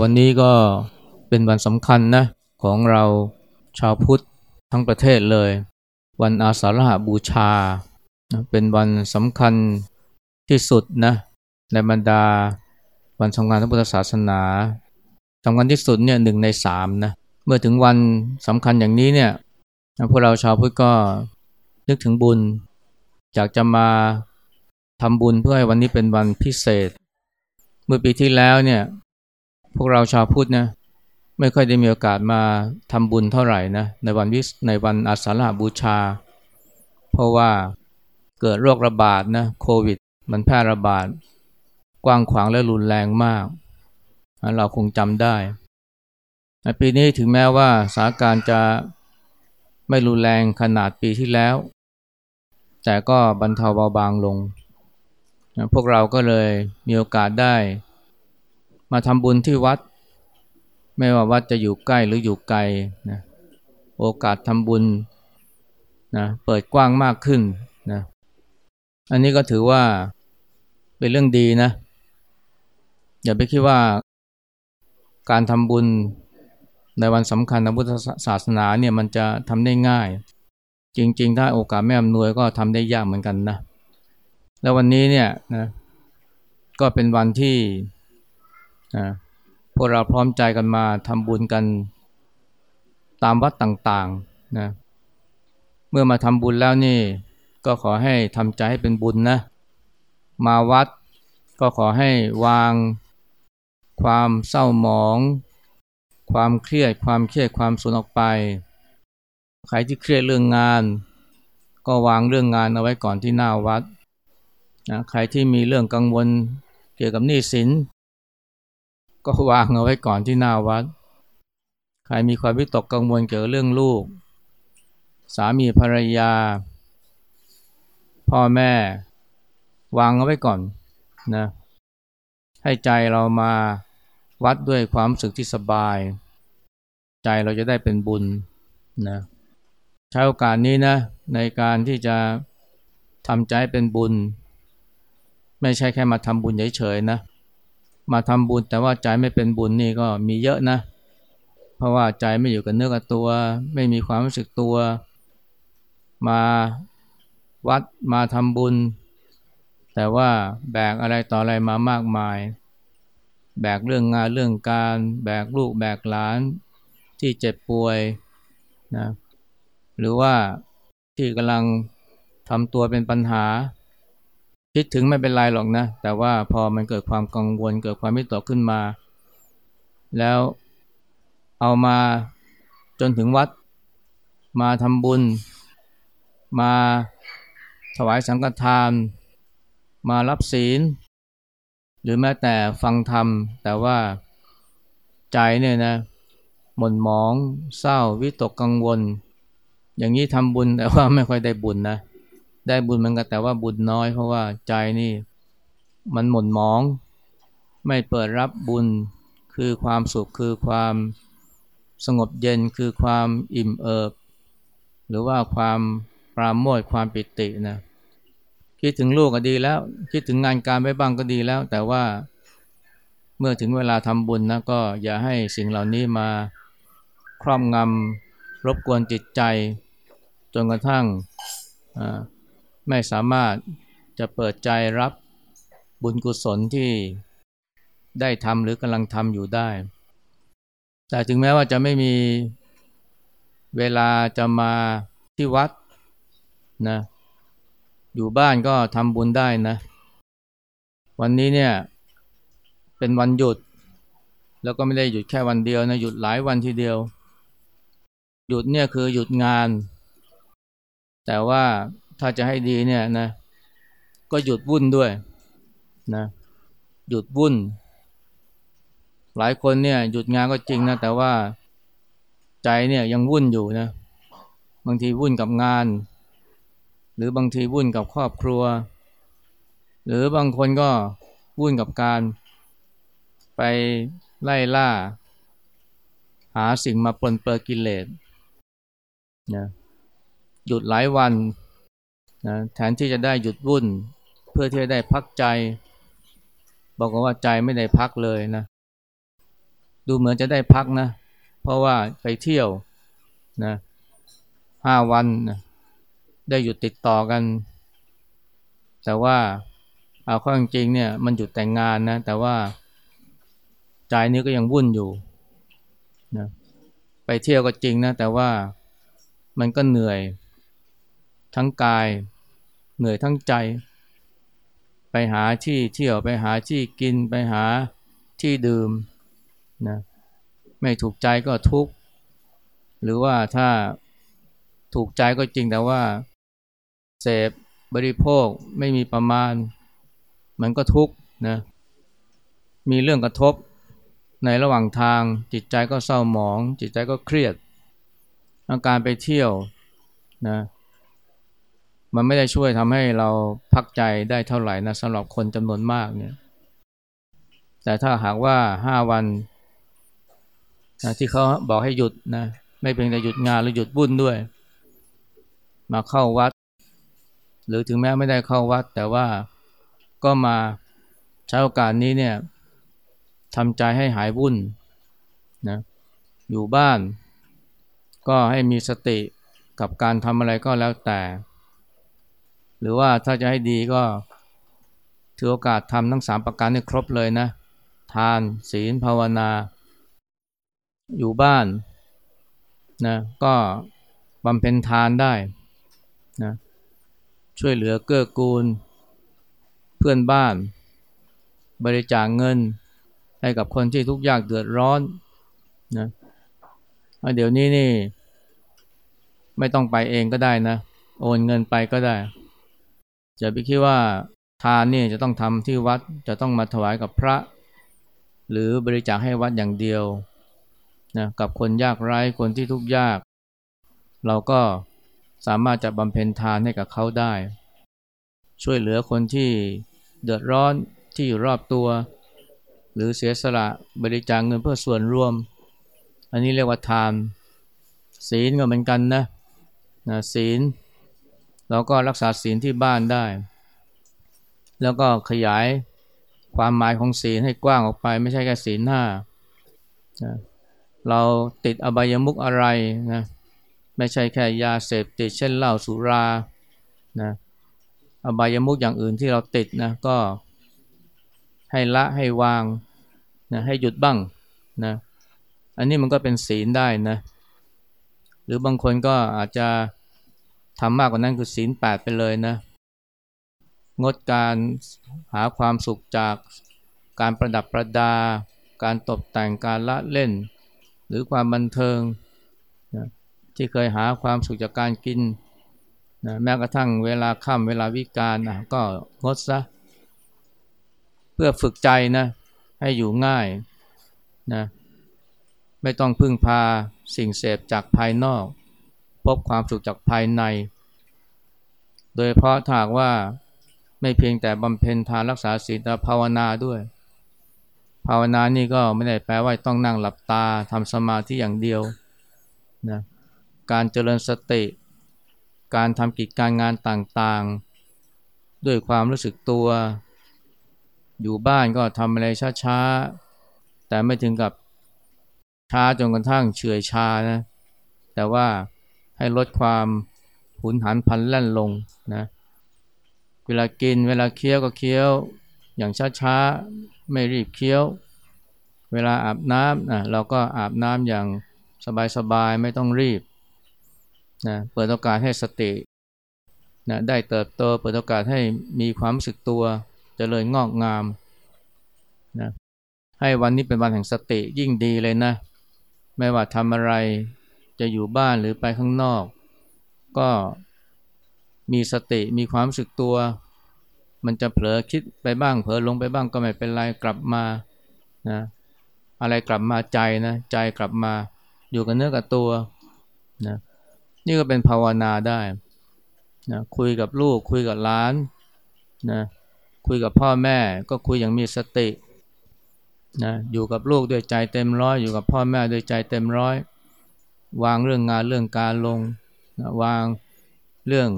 วันนี้ก็เป็นวันสำคัญนะของเราชาวพุทธทั้งประเทศเลย วันอาสาฬหบูชา เป็นวันสำคัญที่สุดนะในบรรดาวันสำคัญทางพุทธศาสนาสำคัญที่สุดเนี่ยหนึ่งในสามนะเมื่อถึงวันสำคัญอย่างนี้เนี่ยพวกเราชาวพุทธก็นึกถึงบุญอยากจะมาทำบุญเพื่อให้วันนี้เป็นวันพิเศษ เมื่อปีที่แล้วเนี่ย พวกเราชาวพุทธนะไม่ค่อยได้มีโอกาสมาทำบุญเท่าไหร่นะในวันวิสในวันอาสาฬหบูชา เพราะว่าเกิดโรคระบาดนะโควิด มันแพร่ระบาด กว้างขวางและรุนแรงมาก เราคงจำได้ปีนี้ถึงแม้ว่าสถานการณ์จะไม่รุนแรงขนาดปีที่แล้ว แต่ก็บรรเทาเบาบางลง พวกเราก็เลยมีโอกาสได้ มาทำบุญที่วัด ไม่ว่าวัดจะอยู่ใกล้หรืออยู่ไกลนะโอกาสทำบุญนะเปิดกว้างมากขึ้นนะอันนี้ก็ถือว่าเป็นเรื่องดีนะ อย่าไปคิดว่าการทำบุญในวันสำคัญทางพุทธศาสนาเนี่ยมันจะทำได้ง่าย จริง ๆ ถ้าโอกาสไม่อำนวยก็ทำได้ยากเหมือนกันนะ แล้ววันนี้เนี่ยนะก็เป็นวันที่ นะพวกเราพร้อมใจกันมาทำบุญกันตามวัดต่างๆนะเมื่อมาทำบุญแล้วนี่ ก็ขอให้ทำใจให้เป็นบุญนะ มาวัดก็ขอให้วาง ความเศร้าหมอง ความเครียดความเครียดความสุนออกไป ใครที่เครียดเรื่องงาน ก็วางเรื่องงานเอาไว้ก่อนที่หน้าวัดนะใครที่มีเรื่องกังวลเกี่ยวกับหนี้สิน ก็วางเอาไว้ก่อนที่หน้าวัด ใครมีความวิตกกังวลเกี่ยวกับเรื่องลูก สามีภรรยา พ่อแม่ วางเอาไว้ก่อนนะให้ใจเรามาวัดด้วยความสึกที่สบาย ใจเราจะได้เป็นบุญนะใช้โอกาสนี้นะในการที่จะทำใจเป็นบุญ ไม่ใช่แค่มาทำบุญเฉยๆนะ มาทำบุญแต่ว่าใจไม่เป็นบุญนี่ก็มีเยอะนะ เพราะว่าใจไม่อยู่กับเนื้อกับตัว ไม่มีความรู้สึกตัว มาวัดมาทำบุญ แต่ว่าแบกอะไรต่ออะไรมามากมาย แบกเรื่องงานเรื่องการ แบกลูกแบกหลานที่เจ็บป่วยนะหรือว่าที่กำลังทำตัวเป็นปัญหา คิดถึงไม่เป็นไรหรอกนะ แต่ว่าพอมันเกิดความกังวล เกิดความไม่ตกขึ้นมา แล้วเอามาจนถึงวัด มาทำบุญ มาถวายสังฆทาน มารับศีล หรือแม้แต่ฟังธรรม แต่ว่าใจเนี่ยนะหม่นหมอง เศร้าวิตกกังวล อย่างนี้ทำบุญแต่ว่าไม่ค่อยได้บุญนะ ได้บุญเหมือนกันแต่ว่าบุญน้อย เพราะว่าใจนี่มันหม่นหมอง ไม่เปิดรับบุญคือความสุขคือความสงบเย็นคือความอิ่มเอิบ หรือว่าความปราโมทความปิตินะคิดถึงลูกก็ดีแล้ว คิดถึงงานการไว้บ้างก็ดีแล้ว แต่ว่าเมื่อถึงเวลาทำบุญนะก็อย่าให้สิ่งเหล่านี้มาครอบงำรบกวนจิตใจ จนกระทั่ง ไม่สามารถจะเปิดใจรับบุญกุศลที่ได้ทำหรือกำลังทำอยู่ได้ แต่ถึงแม้ว่าจะไม่มีเวลาจะมาที่วัดนะอยู่บ้านก็ทำบุญได้นะ วันนี้เนี่ยเป็นวันหยุด แล้วก็ไม่ได้หยุดแค่วันเดียวนะหยุดหลายวันทีเดียว หยุดเนี่ยคือหยุดงาน แต่ว่า ถ้าจะให้ดีเนี่ยนะ ก็หยุดวุ่นด้วยนะหยุดวุ่น หลายคนเนี่ยหยุดงานก็จริงนะ แต่ว่าใจเนี่ยยังวุ่นอยู่นะ บางทีวุ่นกับงาน หรือบางทีวุ่นกับครอบครัว หรือบางคนก็วุ่นกับการ ไปไล่ล่า หาสิ่งมาปนเปื้อกิเลสนะหยุดหลายวัน นะแทนที่จะได้หยุดวุ่น เพื่อที่จะได้พักใจ บอกว่าใจไม่ได้พักเลยนะดูเหมือนจะได้พักนะ เพราะว่าไปเที่ยวนะห้าวันนะได้หยุดติดต่อกัน แต่ว่าเอาข้อจริงเนี่ยมันหยุดแต่งงานนะ แต่ว่าใจนี้ก็ยังวุ่นอยู่นะไปเที่ยวก็จริงนะ แต่ว่ามันก็เหนื่อยทั้งกาย เหนื่อยทั้งใจ ไปหาที่เที่ยวไปหาที่กินไปหาที่ดื่มนะไม่ถูกใจก็ทุกข์หรือว่าถ้าถูกใจก็จริงแต่ว่าเสพบริโภคไม่มีประมาณ มันก็ทุกข์นะมีเรื่องกระทบในระหว่างทางจิตใจก็เศร้าหมอง จิตใจก็เครียดอาการไปเที่ยวนะ มันไม่ได้ช่วยทำให้เราพักใจได้เท่าไหร่นะสำหรับคนจำนวนมากเนี่ย แต่ถ้าหากว่าห้าวันนะที่เขาบอกให้หยุดนะไม่เพียงแต่หยุดงานหรือหยุดบุญด้วย มาเข้าวัด หรือถึงแม้ไม่ได้เข้าวัด แต่ว่าก็มาใช้โอกาสนี้เนี่ยทำใจให้หายวุ่นนะอยู่บ้าน ก็ให้มีสติกับการทำอะไรก็แล้วแต่ หรือว่าถ้าจะให้ดีก็ถือโอกาสทำทั้งสามประการให้ครบเลยนะ ทานศีลภาวนา อยู่บ้านนะก็บำเพ็ญทานได้นะช่วยเหลือเกื้อกูล เพื่อนบ้าน บริจาคเงิน ให้กับคนที่ทุกข์ยากเดือดร้อนนะเดี๋ยวนี้นี่ ไม่ต้องไปเองก็ได้นะ โอนเงินไปก็ได้ จะไปคิดว่าทานนี่จะต้องทำที่วัดจะต้องมาถวายกับพระ หรือบริจาคให้วัดอย่างเดียวนะกับคนยากไร้คนที่ทุกข์ยาก เราก็สามารถจะบำเพ็ญทานให้กับเขาได้ ช่วยเหลือคนที่เดือดร้อนที่อยู่รอบตัว หรือเสียสละบริจาคเงินเพื่อส่วนรวม อันนี้เรียกว่าทาน ศีลก็เหมือนกันนะนะศีล เราก็รักษาศีลที่บ้านได้ แล้วก็ขยายความหมายของศีลให้กว้างออกไป ไม่ใช่แค่ศีลห้าเราติดอบายมุกอะไรนะไม่ใช่แค่ยาเสพติดเช่นเหล้าสุรานะอบายมุกอย่างอื่นที่เราติดนะก็ให้ละให้วางนะให้หยุดบ้างนะอันนี้มันก็เป็นศีลได้นะหรือบางคนก็อาจจะ ทำมากกว่านั้นคือศีลแปดไปเลยนะ งดการหาความสุขจากการประดับประดา การตกแต่งการละเล่น หรือความบันเทิงนะที่เคยหาความสุขจากการกินนะแม้กระทั่งเวลาค่ำเวลาวิกาลนะก็งดซะ เพื่อฝึกใจนะให้อยู่ง่ายนะไม่ต้องพึ่งพาสิ่งเสพจากภายนอก พบความสุขจากภายใน โดยเพราะถากว่าไม่เพียงแต่บำเพ็ญทานรักษาศีลแต่ภาวนาด้วย ภาวนานี่ก็ไม่ได้แปลว่าต้องนั่งหลับตาทำสมาธิอย่างเดียวนะการเจริญสติ การทำกิจการงานต่างๆ ด้วยความรู้สึกตัว อยู่บ้านก็ทำอะไรช้าๆ แต่ไม่ถึงกับช้าจนกระทั่งเฉื่อยชานะ แต่ว่า ให้ลดความหุนหันพันแล่นลงนะเวลากินเวลาเคี้ยวก็เคี้ยว อย่างช้าๆ ไม่รีบเคี้ยว เวลาอาบน้ำนะเราก็อาบน้ำอย่างสบายๆ ไม่ต้องรีบนะเปิดโอกาสให้สตินะได้เติบโตเปิดโอกาสให้มีความรู้สึกตัวจะเลยงอกงามนะให้วันนี้เป็นวันแห่งสติยิ่งดีเลยนะ ไม่ว่าทำอะไร จะอยู่บ้านหรือไปข้างนอก ก็มีสติมีความสึกตัว มันจะเผลอคิดไปบ้างเผลอลงไปบ้างก็ไม่เป็นไรกลับมานะอะไรกลับมาใจนะใจกลับมาอยู่กับเนื้อกับตัวนะนี่ก็เป็นภาวนาได้นะคุยกับลูกคุยกับล้านนะคุยกับพ่อแม่ก็คุยอย่างมีสตินะอยู่กับลูกด้วยใจเต็มร้อยอยู่กับพ่อแม่ด้วยใจเต็มร้อย วางเรื่องงานเรื่องการลงนะวางเรื่อง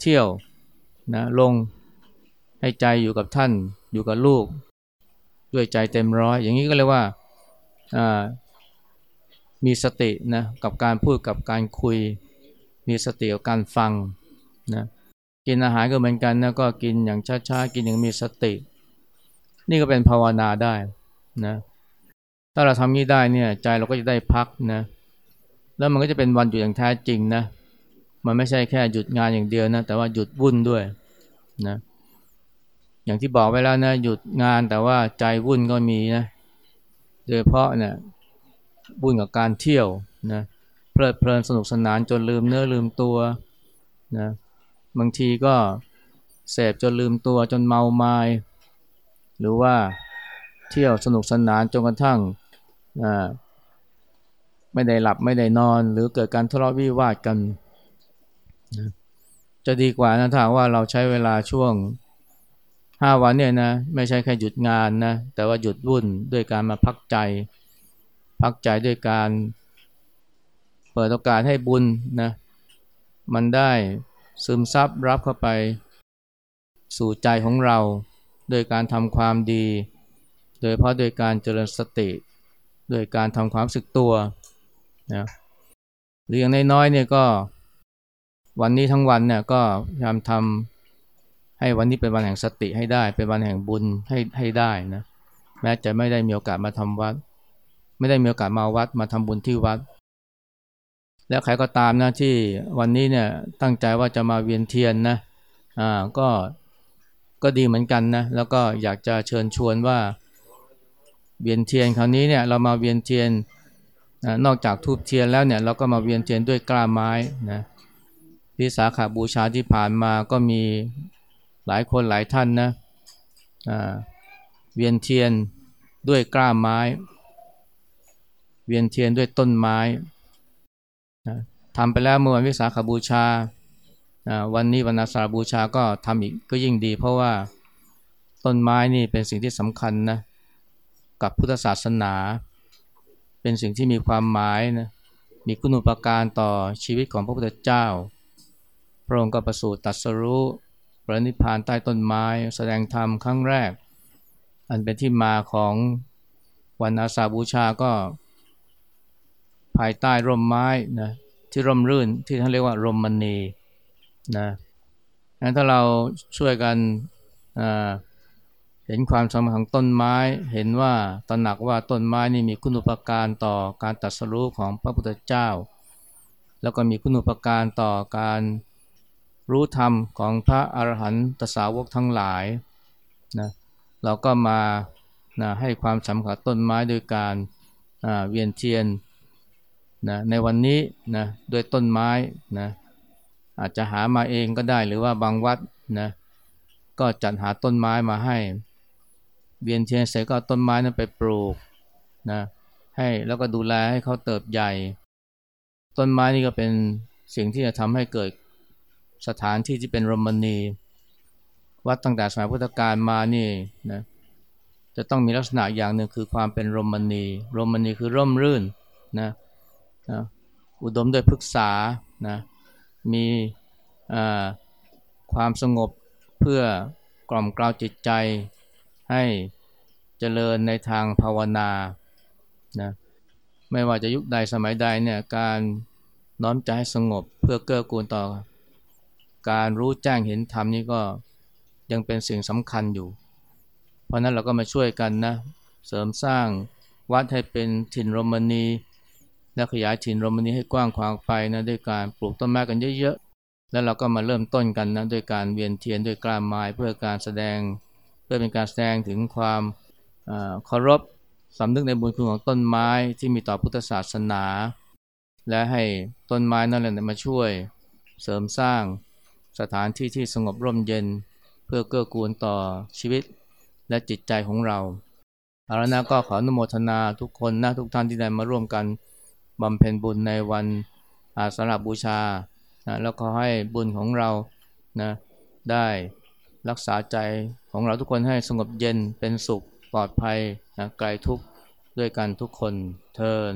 เที่ยวนะลงให้ใจอยู่กับท่านอยู่กับลูก ด้วยใจเต็มร้อย อย่างนี้ก็เรียกว่ามีสตินะกับการพูดกับการคุย มีสติกับการฟังนะกินอาหารก็เหมือนกันนะก็กินอย่างช้าๆกินอย่างมีสติ นี่ก็เป็นภาวนาได้นะถ้าเราทำนี้ได้เนี่ยใจเราก็จะได้พักนะ แล้วมันก็จะเป็นวันหยุดอย่างแท้จริงนะ มันไม่ใช่แค่หยุดงานอย่างเดียวนะ แต่ว่าหยุดวุ่นด้วยนะ อย่างที่บอกไว้แล้วนะ หยุดงานแต่ว่าใจวุ่นก็มีนะ โดยเพราะเนี่ยวุ่นกับการเที่ยวนะ เพลิดเพลินสนุกสนานจนลืมเนื้อลืมตัวนะ บางทีก็เสพจนลืมตัวจนเมาไมา้หรือว่าเที่ยวสนุกสนานจนกระทั่ง ไม่ได้หลับไม่ได้นอน หรือเกิดการทะเลาะวิวาทกันนะจะดีกว่านะถ้าว่าเราใช้เวลาช่วงห้าวันเนี่ยนะไม่ใช่แค่หยุดงานนะแต่ว่าหยุดวุ่นด้วยการมาพักใจ พักใจด้วยการเปิดโอกาสให้บุญนะมันได้ซึมซับรับเข้าไป สู่ใจของเรา โดยการทำความดี โดยเพราะโดยการเจริญสติ โดยการทำความสึกตัว นะหรืออย่างน้อยๆเนี่ยก็วันนี้ทั้งวันเนี่ยก็พยายามทำให้วันนี้เป็นวันแห่งสติให้ได้ เป็นวันแห่งบุญให้ให้ได้นะแม้จะไม่ได้มีโอกาสมาทำวัด ไม่ได้มีโอกาสมาวัดมาทำบุญที่วัด แล้วใครก็ตามนะที่วันนี้เนี่ยตั้งใจว่าจะมาเวียนเทียนนะอ่าก็ก็ดีเหมือนกันนะแล้วก็อยากจะเชิญชวนว่าเวียนเทียนคราวนี้เนี่ยเรามาเวียนเทียน นอกจากธูปเทียนแล้วเนี่ยเราก็มาเวียนเทียนด้วยกล้าไม้นะวิสาขบูชาที่ผ่านมาก็มีหลายคนหลายท่านนะเวียนเทียนด้วยกล้าไม้ เวียนเทียนด้วยต้นไม้ทำไปแล้วเมื่อวันวิสาขบูชา วันนี้วันอาสาฬหบูชาก็ทำอีกก็ยิ่งดี เพราะว่าต้นไม้นี่เป็นสิ่งที่สำคัญนะกับพุทธศาสนา เป็นสิ่งที่มีความหมายนะมีคุณุปการต่อชีวิตของพระพุทธเจ้า พระองค์ก็ประสูติตัดสรู้ปรินิพานใต้ต้นไม้ แสดงธรรมครั้งแรก อันเป็นที่มาของวันอาสาบูชาก็ ภายใต้ร่มไม้นะที่ร่มรื่นที่ท่านเรียกว่าร่มมณีนะงั้นถ้าเราช่วยกัน เห็นความสำคัญของต้นไม้ เห็นว่าตระหนักว่าต้นไม้นี่มีคุณุปการต่อการตัดสรู้ของพระพุทธเจ้า แล้วก็มีคุณุปการต่อการรู้ธรรมของพระอรหันตสาวกทั้งหลายนะเราก็มานะให้ความสำคัญต้นไม้โดยการเวียนเทียนนะในวันนี้นะด้วยต้นไม้นะอาจจะหามาเองก็ได้หรือว่าบางวัดนะก็จัดหาต้นไม้มาให้ เวียนเทียนเสร็จก็ต้นไม้นั้นไปปลูกนะให้แล้วก็ดูแลให้เขาเติบใหญ่ ต้นไม้นี่ก็เป็นสิ่งที่จะทำให้เกิดสถานที่ที่เป็นรมนีวัดตั้งแต่สมัยพุทธกาลมานี่นะจะต้องมีลักษณะอย่างหนึ่งคือความเป็นรมนีรมนีคือร่มรื่นนะนะอุดมด้วยพฤกษานะมีความสงบเพื่อกล่อมกล่าวจิตใจให้ จริญในทางภาวนานะไม่ว่าจะยุคใดสมัยใดเนี่ยการน้อมใจให้สงบเพื่อเกื้อกูลต่อ การรู้แจ้งเห็นธรรมนี่ก็ยังเป็นสิ่งสำคัญอยู่ เพราะนั้นเราก็มาช่วยกันนะเสริมสร้างวัดให้เป็นถิ่นโรมนีและขยายถิ่นโรมนีให้กว้างขวางไปนะด้วยการปลูกต้นไม้กันเยอะๆ แล้วเราก็มาเริ่มต้นกันนะด้วยการเวียนเทียนด้วยกล้าไม้เพื่อการแสดง เพื่อเป็นการแสดงถึงความ เคารพสำนึกในบุญคุณของต้นไม้ที่มีต่อพุทธศาสนา และให้ต้นไม้นั่นแหละมาช่วยเสริมสร้างสถานที่ที่สงบร่มเย็น เพื่อเกื้อกูลต่อชีวิตและจิตใจของเราอาละนะก็ขออนุโมทนาทุกคนนะทุกท่านที่ได้มาร่วมกันบำเพ็ญบุญในวันอาสาฬบูชานะแล้วก็ให้บุญของเรานะได้รักษาใจของเราทุกคนให้สงบเย็นเป็นสุข ปลอดภัยนะไกลทุกข์ด้วยกันทุกคนเทิน